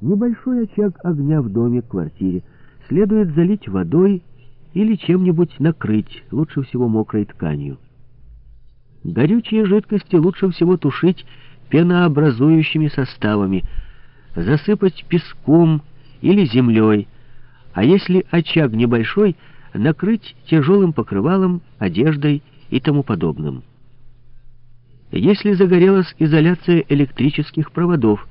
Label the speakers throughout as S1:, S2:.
S1: Небольшой очаг огня в доме, квартире следует залить водой или чем-нибудь накрыть, лучше всего мокрой тканью. Горючие жидкости лучше всего тушить пенообразующими составами, засыпать песком или землей, а если очаг небольшой, накрыть тяжелым покрывалом, одеждой и тому подобным. Если загорелась изоляция электрических проводов,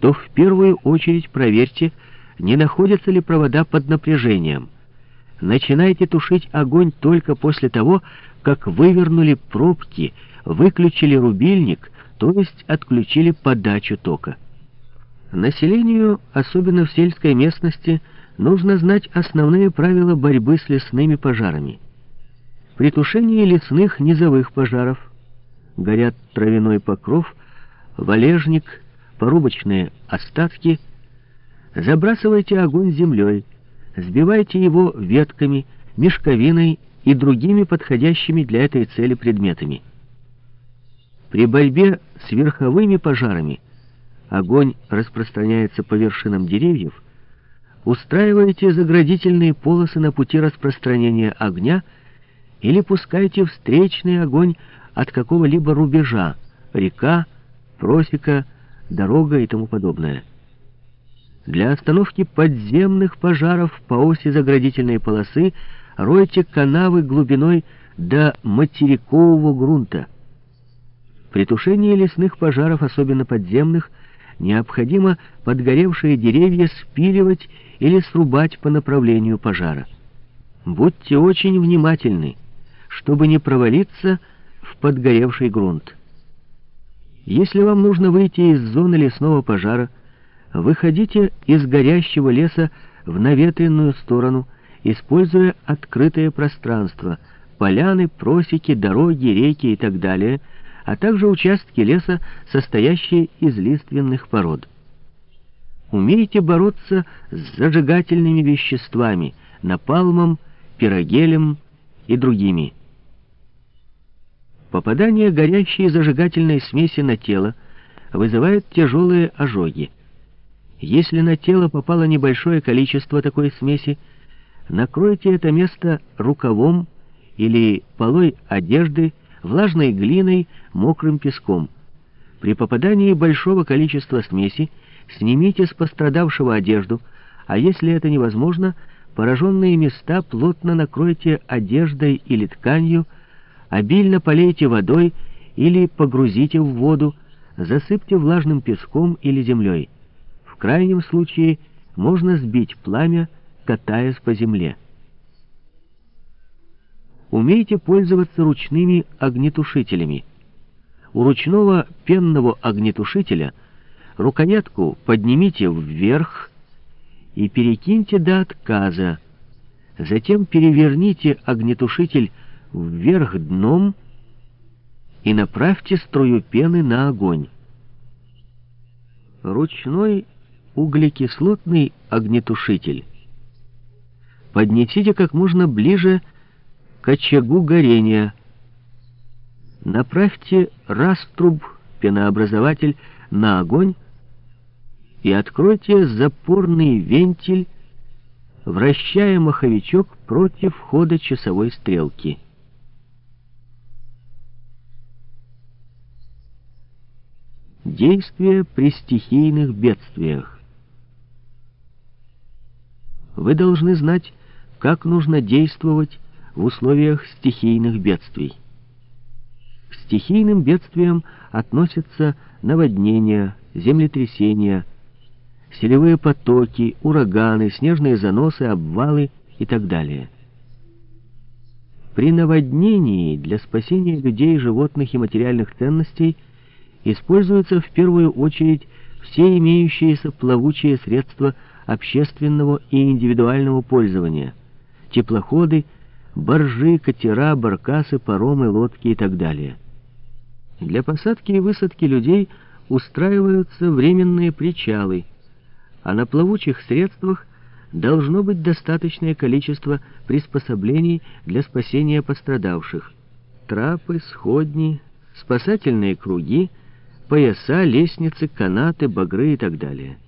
S1: то в первую очередь проверьте, не находятся ли провода под напряжением. Начинайте тушить огонь только после того, как вывернули пробки, выключили рубильник, то есть отключили подачу тока. Населению, особенно в сельской местности, нужно знать основные правила борьбы с лесными пожарами. При тушении лесных низовых пожаров горят травяной покров, валежник, порубочные остатки, забрасывайте огонь землей, сбивайте его ветками, мешковиной и другими подходящими для этой цели предметами. При борьбе с верховыми пожарами огонь распространяется по вершинам деревьев, устраивайте заградительные полосы на пути распространения огня или пускайте встречный огонь от какого-либо рубежа, река, просека, дорога и тому подобное. Для остановки подземных пожаров по оси заградительной полосы ройте канавы глубиной до материкового грунта. При тушении лесных пожаров, особенно подземных, необходимо подгоревшие деревья спиливать или срубать по направлению пожара. Будьте очень внимательны, чтобы не провалиться в подгоревший грунт. Если вам нужно выйти из зоны лесного пожара, выходите из горящего леса в наветренную сторону, используя открытое пространство, поляны, просеки, дороги, реки и так далее, а также участки леса, состоящие из лиственных пород. Умейте бороться с зажигательными веществами, напалмом, пирогелем и другими. Попадание горящей зажигательной смеси на тело вызывает тяжелые ожоги. Если на тело попало небольшое количество такой смеси, накройте это место рукавом или полой одежды, влажной глиной, мокрым песком. При попадании большого количества смеси снимите с пострадавшего одежду, а если это невозможно, пораженные места плотно накройте одеждой или тканью, Обильно полейте водой или погрузите в воду, засыпьте влажным песком или землей. В крайнем случае можно сбить пламя, катаясь по земле. Умейте пользоваться ручными огнетушителями. У ручного пенного огнетушителя рукоятку поднимите вверх и перекиньте до отказа. Затем переверните огнетушитель вверх дном и направьте струю пены на огонь. Ручной углекислотный огнетушитель поднесите как можно ближе к очагу горения. Направьте раструб, пенообразователь, на огонь и откройте запорный вентиль, вращая маховичок против хода часовой стрелки. Действия при стихийных бедствиях. Вы должны знать, как нужно действовать в условиях стихийных бедствий. К стихийным бедствиям относятся наводнения, землетрясения, селевые потоки, ураганы, снежные заносы, обвалы и так далее. При наводнении для спасения людей, животных и материальных ценностей – используются в первую очередь все имеющиеся плавучие средства общественного и индивидуального пользования, теплоходы, баржи, катера, баркасы, паромы, лодки и так далее. Для посадки и высадки людей устраиваются временные причалы, а на плавучих средствах должно быть достаточное количество приспособлений для спасения пострадавших. Трапы, сходни, спасательные круги — пояса, лестницы, канаты, багры и так далее.